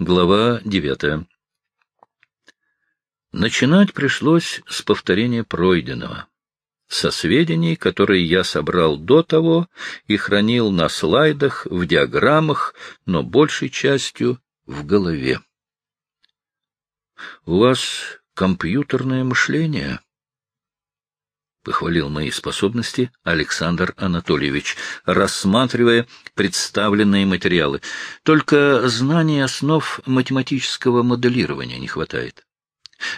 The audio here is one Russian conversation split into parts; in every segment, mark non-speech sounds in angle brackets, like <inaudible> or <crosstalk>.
Глава девятая. Начинать пришлось с повторения пройденного, со сведений, которые я собрал до того и хранил на слайдах, в диаграммах, но большей частью в голове. — У вас компьютерное мышление? — похвалил мои способности Александр Анатольевич, рассматривая представленные материалы. Только знаний основ математического моделирования не хватает.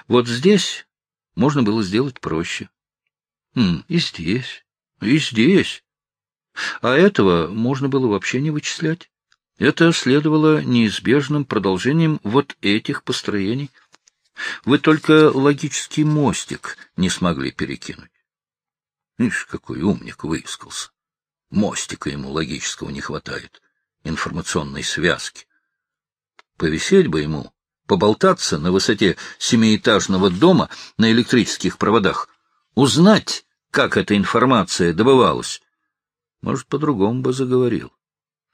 Вот здесь можно было сделать проще. Хм, и здесь, и здесь. А этого можно было вообще не вычислять. Это следовало неизбежным продолжением вот этих построений. Вы только логический мостик не смогли перекинуть. Ишь, какой умник выискался. Мостика ему логического не хватает, информационной связки. Повисеть бы ему, поболтаться на высоте семиэтажного дома на электрических проводах, узнать, как эта информация добывалась. Может, по-другому бы заговорил.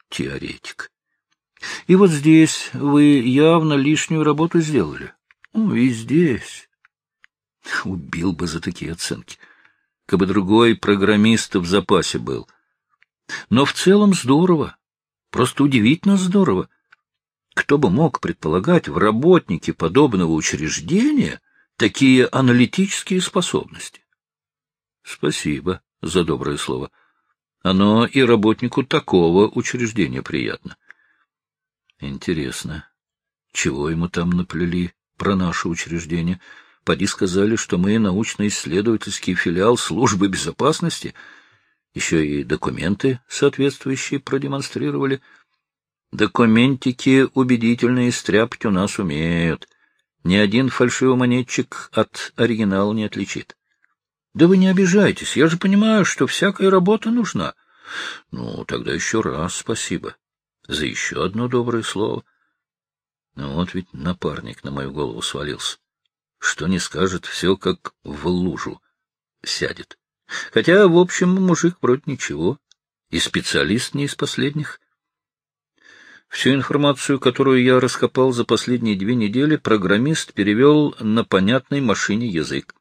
Теоретик. И вот здесь вы явно лишнюю работу сделали. Ну, и здесь. Убил бы за такие оценки кабы другой программист в запасе был. Но в целом здорово, просто удивительно здорово. Кто бы мог предполагать в работнике подобного учреждения такие аналитические способности? Спасибо за доброе слово. Оно и работнику такого учреждения приятно. Интересно, чего ему там наплели про наше учреждение — Поди сказали, что мы научно-исследовательский филиал службы безопасности. Еще и документы соответствующие продемонстрировали. Документики убедительные стряпать у нас умеют. Ни один фальшивомонетчик от оригинала не отличит. Да вы не обижайтесь, я же понимаю, что всякая работа нужна. Ну, тогда еще раз спасибо за еще одно доброе слово. Ну вот ведь напарник на мою голову свалился. Что не скажет, все как в лужу сядет. Хотя, в общем, мужик вроде ничего, и специалист не из последних. Всю информацию, которую я раскопал за последние две недели, программист перевел на понятной машине язык.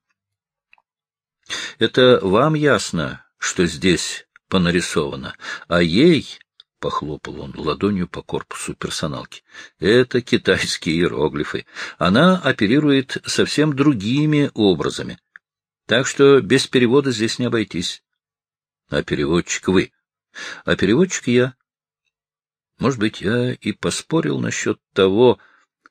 Это вам ясно, что здесь понарисовано, а ей — похлопал он ладонью по корпусу персоналки. — Это китайские иероглифы. Она оперирует совсем другими образами. Так что без перевода здесь не обойтись. А переводчик вы. А переводчик я. Может быть, я и поспорил насчет того,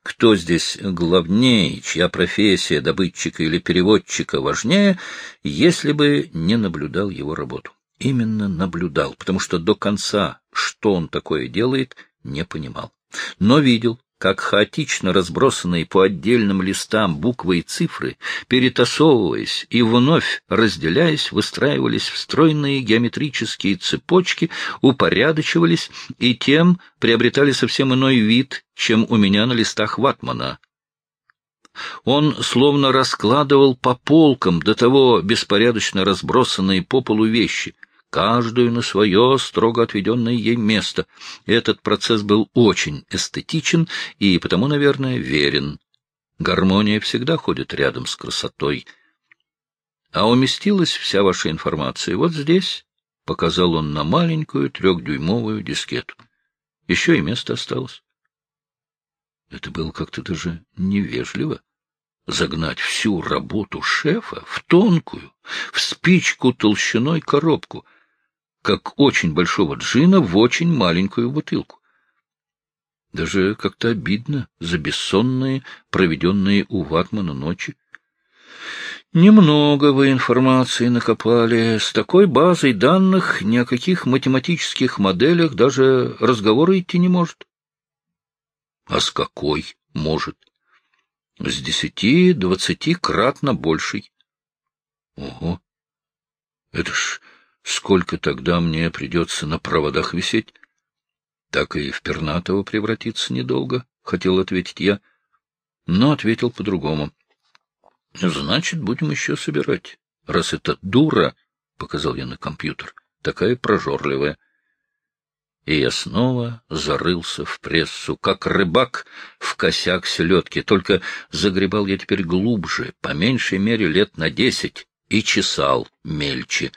кто здесь главнее, чья профессия добытчика или переводчика важнее, если бы не наблюдал его работу именно наблюдал, потому что до конца, что он такое делает, не понимал. Но видел, как хаотично разбросанные по отдельным листам буквы и цифры, перетасовываясь и вновь разделяясь, выстраивались в стройные геометрические цепочки, упорядочивались и тем приобретали совсем иной вид, чем у меня на листах ватмана. Он словно раскладывал по полкам до того беспорядочно разбросанные по полу вещи, каждую на свое строго отведенное ей место. Этот процесс был очень эстетичен и потому, наверное, верен. Гармония всегда ходит рядом с красотой. А уместилась вся ваша информация вот здесь, — показал он на маленькую трехдюймовую дискету. Еще и место осталось. Это было как-то даже невежливо загнать всю работу шефа в тонкую, в спичку толщиной коробку, как очень большого джина в очень маленькую бутылку. Даже как-то обидно за бессонные, проведенные у Ватмана ночи. Немного вы информации накопали. С такой базой данных ни о каких математических моделях даже разговора идти не может. А с какой может? С десяти-двадцати кратно большей. Ого! Это ж Сколько тогда мне придется на проводах висеть? Так и в пернатого превратиться недолго, — хотел ответить я, но ответил по-другому. — Значит, будем еще собирать, раз эта дура, — показал я на компьютер, — такая прожорливая. и я снова зарылся в прессу, как рыбак в косяк селедки, только загребал я теперь глубже, по меньшей мере лет на десять, и чесал мельче.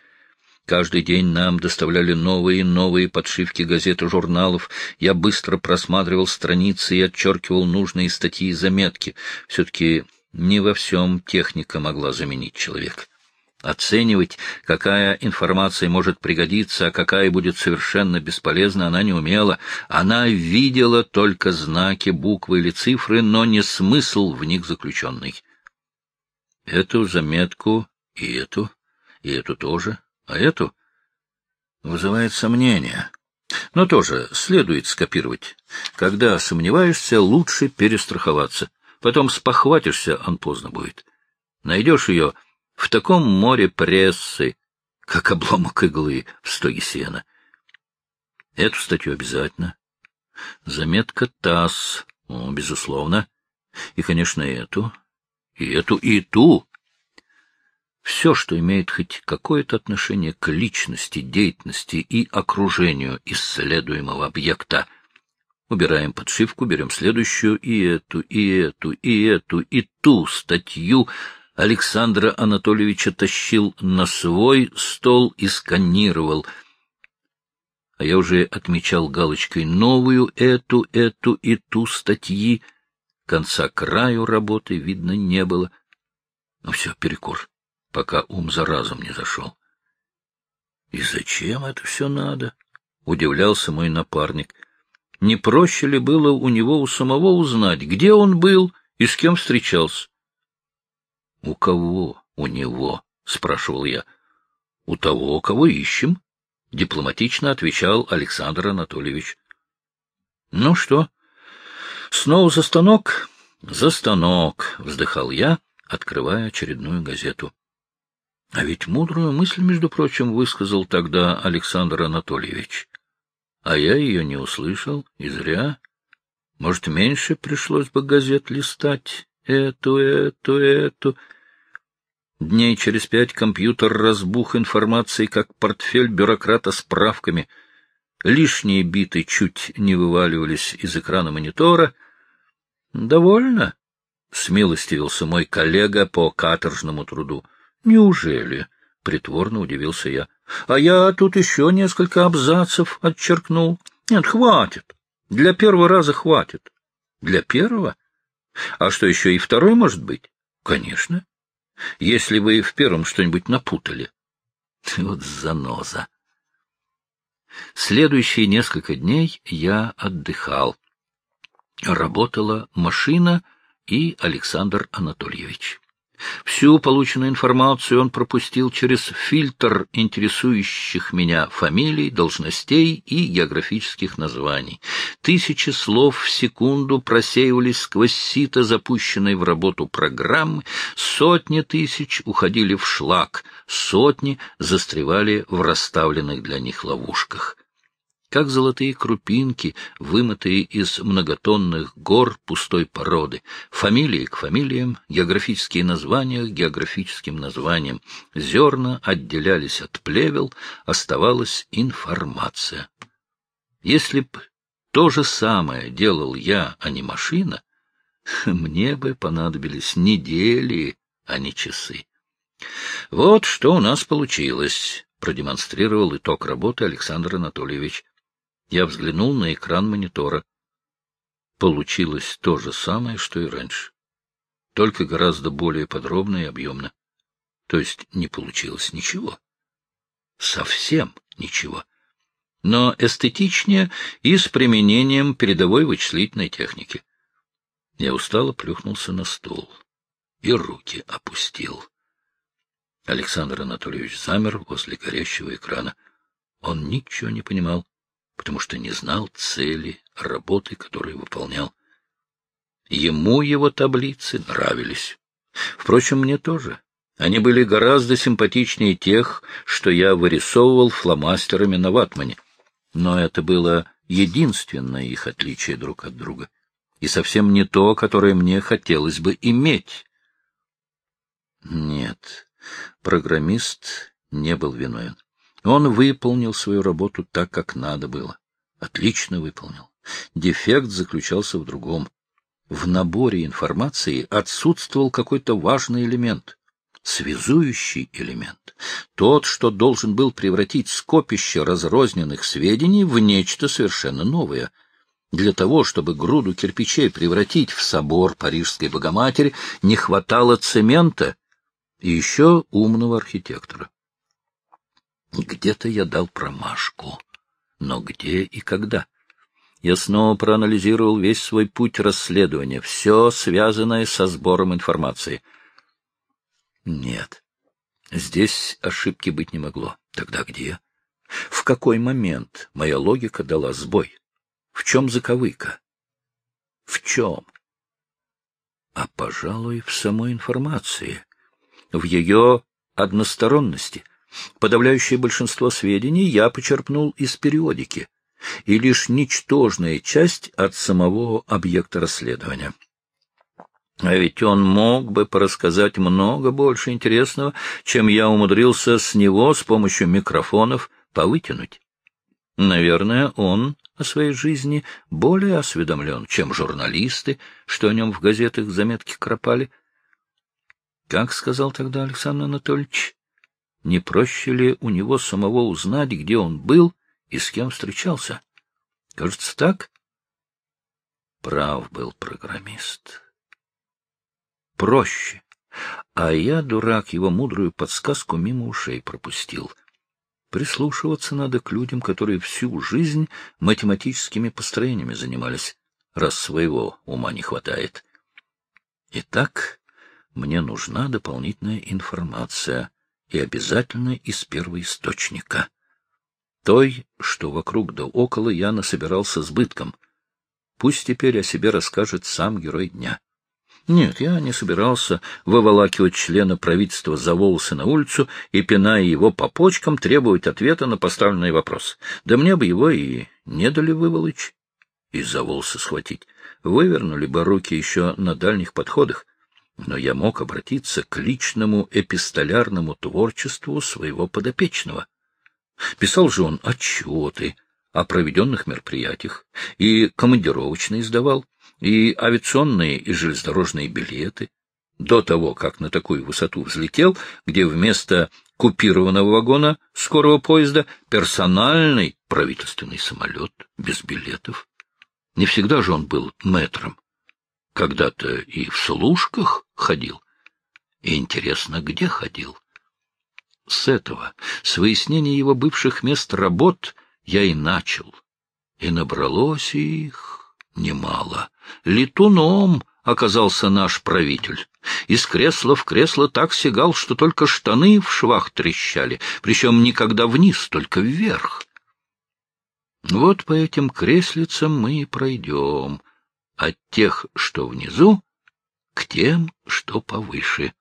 Каждый день нам доставляли новые и новые подшивки газет и журналов. Я быстро просматривал страницы и отчеркивал нужные статьи и заметки. Все-таки не во всем техника могла заменить человека. Оценивать, какая информация может пригодиться, а какая будет совершенно бесполезна, она не умела. Она видела только знаки, буквы или цифры, но не смысл в них заключенный. Эту заметку и эту, и эту тоже, а эту вызывает сомнения. Но тоже следует скопировать. Когда сомневаешься, лучше перестраховаться. Потом спохватишься, он поздно будет. Найдешь ее в таком море прессы, как обломок иглы в стоге сена. Эту статью обязательно. Заметка ТАСС, ну, безусловно. И, конечно, эту, и эту, и ту. Все, что имеет хоть какое-то отношение к личности, деятельности и окружению исследуемого объекта. Убираем подшивку, берем следующую, и эту, и эту, и эту, и ту статью, Александра Анатольевича тащил на свой стол и сканировал. А я уже отмечал галочкой новую эту, эту и ту статьи. Конца краю работы видно не было. Ну все, перекур, пока ум за разум не зашел. И зачем это все надо? — удивлялся мой напарник. Не проще ли было у него у самого узнать, где он был и с кем встречался? — У кого у него? — спрашивал я. — У того, кого ищем, — дипломатично отвечал Александр Анатольевич. — Ну что, снова за станок? — За станок, — вздыхал я, открывая очередную газету. А ведь мудрую мысль, между прочим, высказал тогда Александр Анатольевич. А я ее не услышал, и зря. Может, меньше пришлось бы газет листать? эту, эту, эту. Дней через пять компьютер разбух информацией, как портфель бюрократа с правками. Лишние биты чуть не вываливались из экрана монитора. — Довольно? — смилостивился мой коллега по каторжному труду. — Неужели? — притворно удивился я. — А я тут еще несколько абзацев отчеркнул. Нет, хватит. Для первого раза хватит. Для первого? — а что еще и второй может быть? Конечно. Если вы в первом что-нибудь напутали. <laughs> Вот заноза. Следующие несколько дней я отдыхал. Работала машина и Александр Анатольевич. Всю полученную информацию он пропустил через фильтр интересующих меня фамилий, должностей и географических названий. Тысячи слов в секунду просеивались сквозь сито, запущенной в работу программы, сотни тысяч уходили в шлак, сотни застревали в расставленных для них ловушках как золотые крупинки, вымытые из многотонных гор пустой породы, фамилии к фамилиям, географические названия к географическим названиям. Зерна отделялись от плевел, оставалась информация. Если б то же самое делал я, а не машина, <laughs> мне бы понадобились недели, а не часы. Вот что у нас получилось, продемонстрировал итог работы Александр Анатольевич. Я взглянул на экран монитора. Получилось то же самое, что и раньше. Только гораздо более подробно и объемно. То есть не получилось ничего. Совсем ничего. Но эстетичнее и с применением передовой вычислительной техники. Я устало плюхнулся на стул и руки опустил. Александр Анатольевич замер возле горящего экрана. Он ничего не понимал потому что не знал цели работы, которую выполнял. Ему его таблицы нравились. Впрочем, мне тоже. Они были гораздо симпатичнее тех, что я вырисовывал фломастерами на ватмане. Но это было единственное их отличие друг от друга. И совсем не то, которое мне хотелось бы иметь. Нет, программист не был виновен. Он выполнил свою работу так, как надо было. Отлично выполнил. Дефект заключался в другом. В наборе информации отсутствовал какой-то важный элемент, связующий элемент, тот, что должен был превратить скопище разрозненных сведений в нечто совершенно новое. Для того, чтобы груду кирпичей превратить в собор Парижской Богоматери, не хватало цемента и еще умного архитектора. Где-то я дал промашку. Но где и когда? Я снова проанализировал весь свой путь расследования, все связанное со сбором информации. Нет, здесь ошибки быть не могло. Тогда где? В какой момент моя логика дала сбой? В чем заковыка? В чем? А, пожалуй, в самой информации, в ее односторонности — Подавляющее большинство сведений я почерпнул из периодики, и лишь ничтожная часть от самого объекта расследования. А ведь он мог бы порассказать много больше интересного, чем я умудрился с него с помощью микрофонов повытянуть. Наверное, он о своей жизни более осведомлен, чем журналисты, что о нем в газетах заметки кропали. Как сказал тогда Александр Анатольевич, не проще ли у него самого узнать, где он был и с кем встречался? Кажется, так? Прав был программист. Проще. А я, дурак, его мудрую подсказку мимо ушей пропустил. Прислушиваться надо к людям, которые всю жизнь математическими построениями занимались, раз своего ума не хватает. Итак, мне нужна дополнительная информация и обязательно из первоисточника. Той, что вокруг да около, я насобирался с бытком. Пусть теперь о себе расскажет сам герой дня. Нет, я не собирался выволакивать члена правительства за волосы на улицу и, пиная его по почкам, требовать ответа на поставленный вопрос. Да мне бы его и не дали выволочь, и за волосы схватить. Вывернули бы руки еще на дальних подходах но я мог обратиться к личному эпистолярному творчеству своего подопечного. Писал же он отчеты о проведенных мероприятиях, и командировочные издавал, и авиационные и железнодорожные билеты, до того, как на такую высоту взлетел, где вместо купированного вагона скорого поезда персональный правительственный самолет без билетов. Не всегда же он был мэтром когда-то и в служках ходил. И интересно, где ходил? С этого, с выяснения его бывших мест работ, я и начал. И набралось их немало. Летуном оказался наш правитель. Из кресла в кресло так сигал, что только штаны в швах трещали, причем никогда вниз, только вверх. Вот по этим креслицам мы и пройдем, от тех, что внизу, к тем, что повыше.